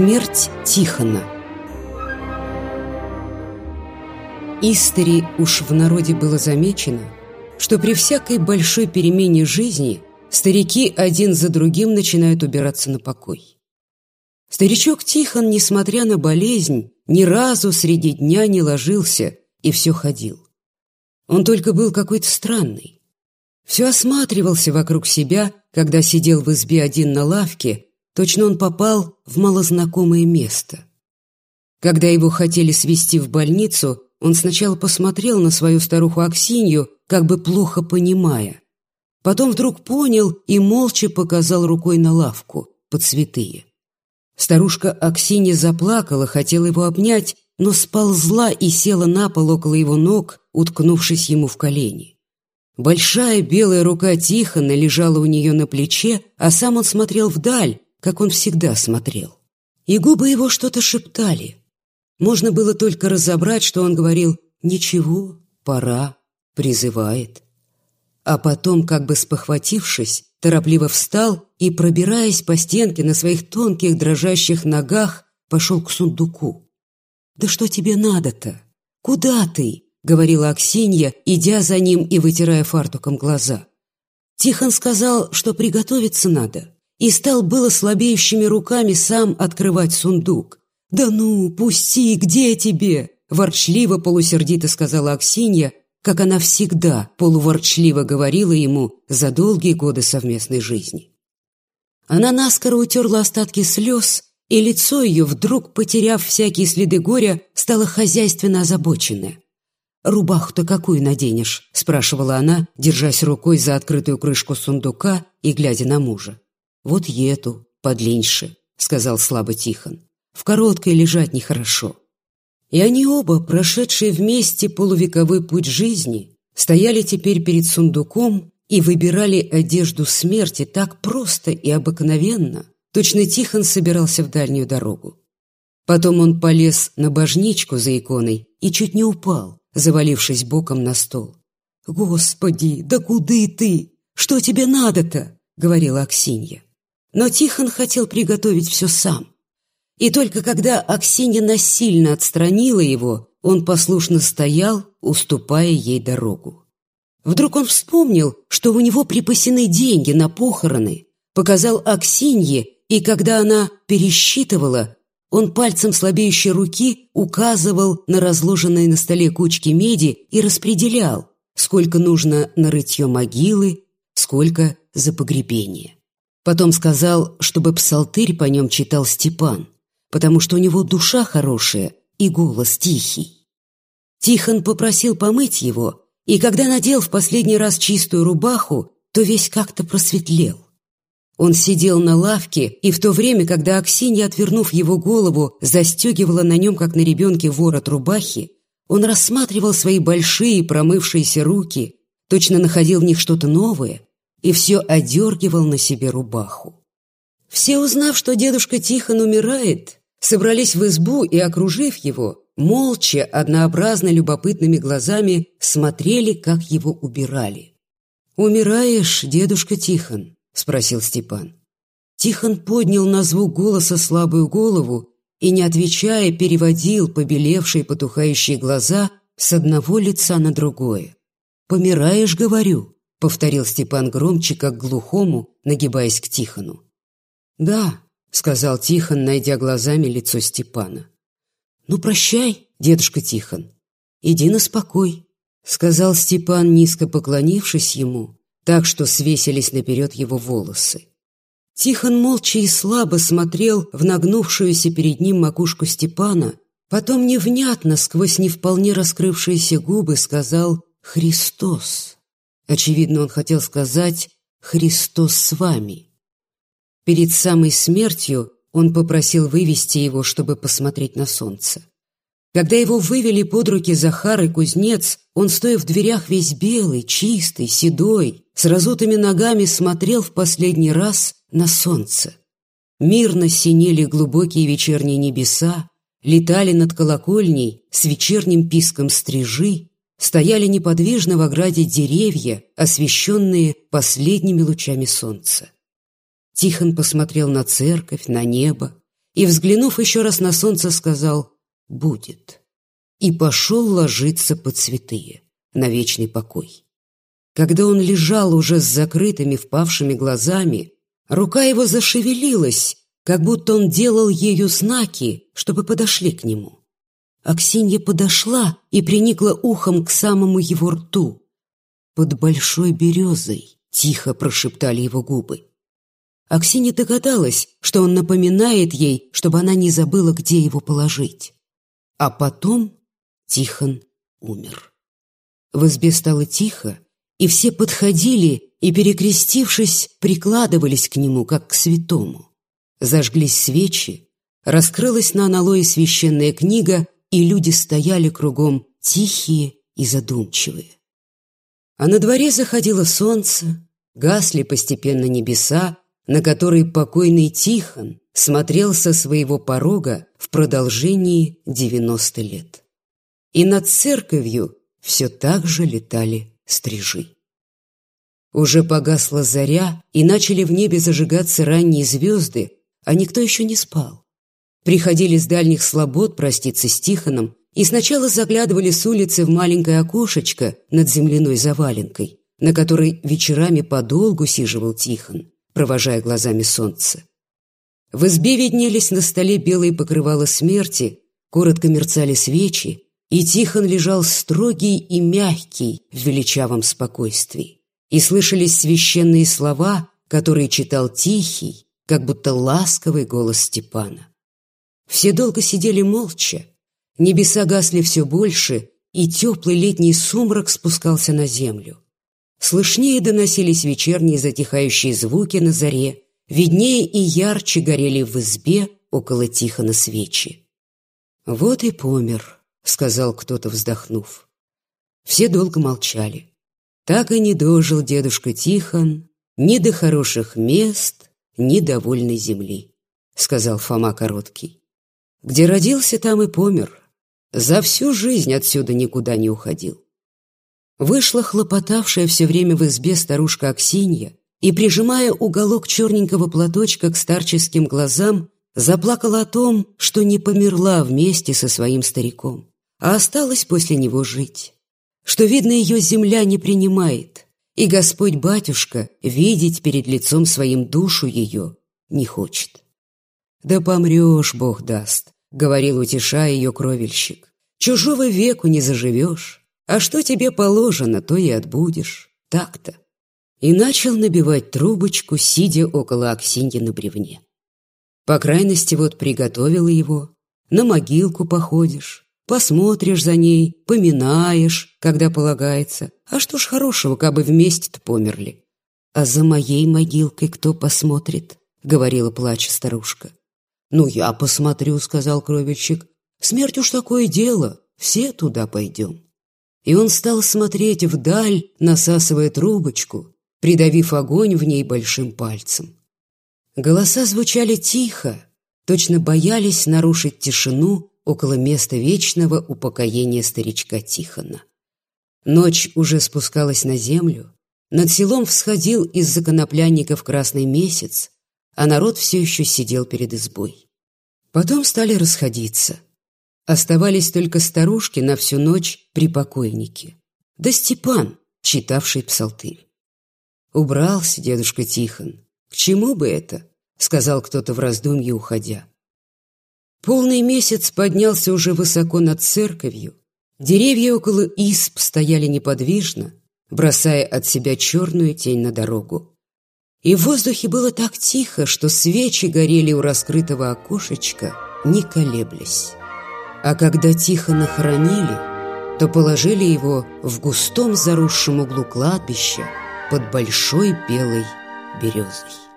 Смерть Тихона Истори уж в народе было замечено, что при всякой большой перемене жизни старики один за другим начинают убираться на покой. Старичок Тихон, несмотря на болезнь, ни разу среди дня не ложился и все ходил. Он только был какой-то странный. Все осматривался вокруг себя, когда сидел в избе один на лавке, точно он попал в малознакомое место. Когда его хотели свести в больницу, он сначала посмотрел на свою старуху Аксинью, как бы плохо понимая. Потом вдруг понял и молча показал рукой на лавку под святые. Старушка Аксинья заплакала, хотела его обнять, но сползла и села на пол около его ног, уткнувшись ему в колени. Большая белая рука Тихона лежала у нее на плече, а сам он смотрел вдаль, как он всегда смотрел. И губы его что-то шептали. Можно было только разобрать, что он говорил «Ничего, пора», призывает. А потом, как бы спохватившись, торопливо встал и, пробираясь по стенке на своих тонких дрожащих ногах, пошел к сундуку. «Да что тебе надо-то? Куда ты?» — говорила Аксинья, идя за ним и вытирая фартуком глаза. Тихон сказал, что приготовиться надо, и стал было слабеющими руками сам открывать сундук. «Да ну, пусти, где тебе?» — ворчливо полусердито сказала Аксинья, как она всегда полуворчливо говорила ему за долгие годы совместной жизни. Она наскоро утерла остатки слез, и лицо ее, вдруг потеряв всякие следы горя, стало хозяйственно озабоченное. «Рубаху-то какую наденешь?» – спрашивала она, держась рукой за открытую крышку сундука и глядя на мужа. «Вот ету, подлиньше», – сказал слабо Тихон. «В короткой лежать нехорошо». И они оба, прошедшие вместе полувековой путь жизни, стояли теперь перед сундуком и выбирали одежду смерти так просто и обыкновенно, точно Тихон собирался в дальнюю дорогу. Потом он полез на божничку за иконой и чуть не упал, завалившись боком на стол. «Господи, да куды ты? Что тебе надо-то?» — говорила Аксинья. Но Тихон хотел приготовить все сам. И только когда Аксинья насильно отстранила его, он послушно стоял, уступая ей дорогу. Вдруг он вспомнил, что у него припасены деньги на похороны, показал Аксинье, и когда она пересчитывала, он пальцем слабеющей руки указывал на разложенные на столе кучки меди и распределял, сколько нужно на рытье могилы, сколько за погребение. Потом сказал, чтобы псалтырь по нем читал Степан потому что у него душа хорошая и голос тихий. Тихон попросил помыть его, и когда надел в последний раз чистую рубаху, то весь как-то просветлел. Он сидел на лавке, и в то время, когда Аксинья, отвернув его голову, застегивала на нем, как на ребенке, ворот рубахи, он рассматривал свои большие промывшиеся руки, точно находил в них что-то новое, и все одергивал на себе рубаху. Все, узнав, что дедушка Тихон умирает, собрались в избу и, окружив его, молча, однообразно любопытными глазами смотрели, как его убирали. «Умираешь, дедушка Тихон?» – спросил Степан. Тихон поднял на звук голоса слабую голову и, не отвечая, переводил побелевшие потухающие глаза с одного лица на другое. «Помираешь, говорю», — повторил Степан громче, как глухому, нагибаясь к Тихону. «Да, — сказал Тихон, найдя глазами лицо Степана. «Ну, прощай, дедушка Тихон. Иди на спокой», — сказал Степан, низко поклонившись ему, так что свесились наперед его волосы. Тихон молча и слабо смотрел в нагнувшуюся перед ним макушку Степана, потом невнятно, сквозь не вполне раскрывшиеся губы, сказал «Христос». Очевидно, он хотел сказать «Христос с вами». Перед самой смертью он попросил вывести его, чтобы посмотреть на солнце. Когда его вывели под руки Захар и кузнец, он, стоя в дверях весь белый, чистый, седой, с разутыми ногами смотрел в последний раз на солнце. Мирно синели глубокие вечерние небеса, летали над колокольней с вечерним писком стрижи, стояли неподвижно в ограде деревья, освещенные последними лучами солнца. Тихон посмотрел на церковь, на небо и, взглянув еще раз на солнце, сказал «Будет» и пошел ложиться под святые, на вечный покой. Когда он лежал уже с закрытыми впавшими глазами, рука его зашевелилась, как будто он делал ею знаки, чтобы подошли к нему. Аксинья подошла и приникла ухом к самому его рту. «Под большой березой», — тихо прошептали его губы. Аксинья догадалась, что он напоминает ей, чтобы она не забыла, где его положить. А потом Тихон умер. В избе стало тихо, и все подходили и, перекрестившись, прикладывались к нему, как к святому. Зажглись свечи, раскрылась на аналое священная книга, и люди стояли кругом тихие и задумчивые. А на дворе заходило солнце, гасли постепенно небеса, на которые покойный Тихон смотрел со своего порога в продолжении девяносто лет. И над церковью все так же летали стрижи. Уже погасла заря, и начали в небе зажигаться ранние звезды, а никто еще не спал. Приходили с дальних слобод проститься с Тихоном и сначала заглядывали с улицы в маленькое окошечко над земляной заваленкой, на которой вечерами подолгу сиживал Тихон, провожая глазами солнце. В избе виднелись на столе белые покрывала смерти, коротко мерцали свечи, и Тихон лежал строгий и мягкий в величавом спокойствии. И слышались священные слова, которые читал тихий, как будто ласковый голос Степана. Все долго сидели молча, небеса гасли все больше, и теплый летний сумрак спускался на землю. Слышнее доносились вечерние затихающие звуки на заре, виднее и ярче горели в избе около Тихона свечи. «Вот и помер», — сказал кто-то, вздохнув. Все долго молчали. Так и не дожил дедушка Тихон ни до хороших мест, ни до вольной земли, — сказал Фома Короткий. Где родился, там и помер. За всю жизнь отсюда никуда не уходил. Вышла хлопотавшая все время в избе старушка Аксинья и, прижимая уголок черненького платочка к старческим глазам, заплакала о том, что не померла вместе со своим стариком а осталось после него жить. Что, видно, ее земля не принимает, и Господь Батюшка видеть перед лицом своим душу ее не хочет. «Да помрешь, Бог даст», — говорил, утешая ее кровельщик. «Чужого веку не заживешь, а что тебе положено, то и отбудешь. Так-то». И начал набивать трубочку, сидя около Аксиньи на бревне. По крайности вот приготовила его, на могилку походишь, Посмотришь за ней, поминаешь, когда полагается. А что ж хорошего, как бы вместе-то померли. А за моей могилкой кто посмотрит? Говорила плача старушка. Ну, я посмотрю, сказал кровельщик. Смерть уж такое дело, все туда пойдем. И он стал смотреть вдаль, насасывая трубочку, придавив огонь в ней большим пальцем. Голоса звучали тихо, точно боялись нарушить тишину около места вечного упокоения старичка Тихона. Ночь уже спускалась на землю, над селом всходил из законопляников красный месяц, а народ все еще сидел перед избой. Потом стали расходиться. Оставались только старушки на всю ночь при покойнике. Да Степан, читавший псалтырь. Убрался дедушка Тихон. К чему бы это? Сказал кто-то в раздумье, уходя. Полный месяц поднялся уже высоко над церковью. Деревья около исп стояли неподвижно, бросая от себя черную тень на дорогу. И в воздухе было так тихо, что свечи горели у раскрытого окошечка, не колеблясь. А когда тихо нахоронили, то положили его в густом заросшем углу кладбища под большой белой березой.